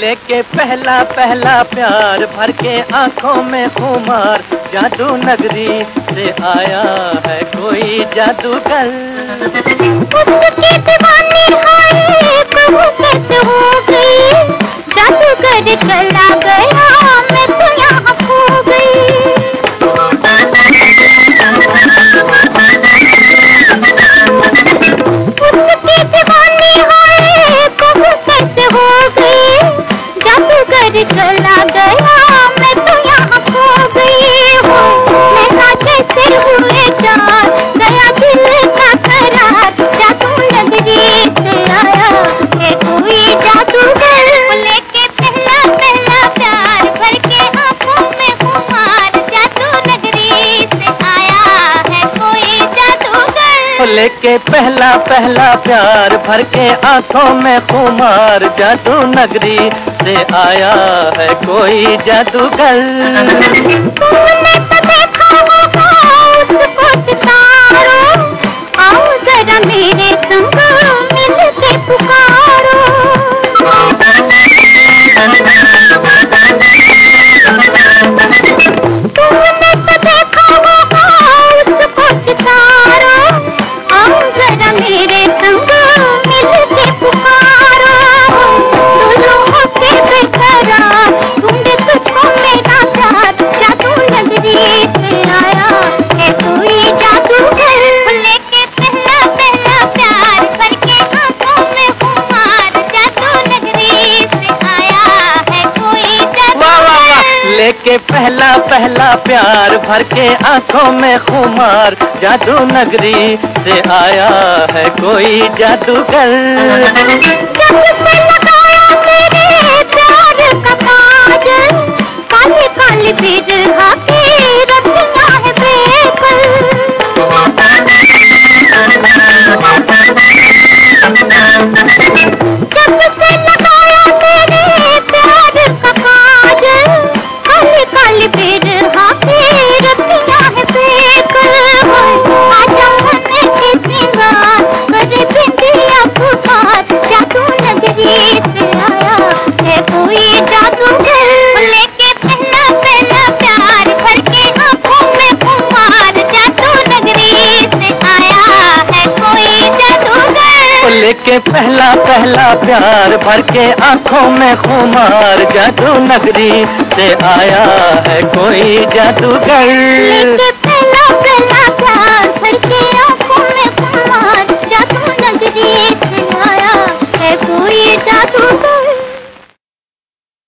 لے کے پہلا پہلا پیار بھر کے آنکھوں میں خمار جادو نگری سے آیا ہے کوئی جادو ڈل جادو کر چلا گئے۔ لے کے پہلا پہلا پیار بھر کے آنکھوں میں خمار جادو نگری سے آیا ہے کوئی جادوگر۔ کے پہلا پہلا پیار بھر کے آنکھوں میں خمار جادو نگری سے آیا ہے کوئی جادوگر۔ لے پہلا پہلا پیار بھر کے آنکھوں میں خمار جادو نگری سے آیا ہے کوئی جادوگر پہلا پہلا پیار بھر کے آنکھوں میں خمار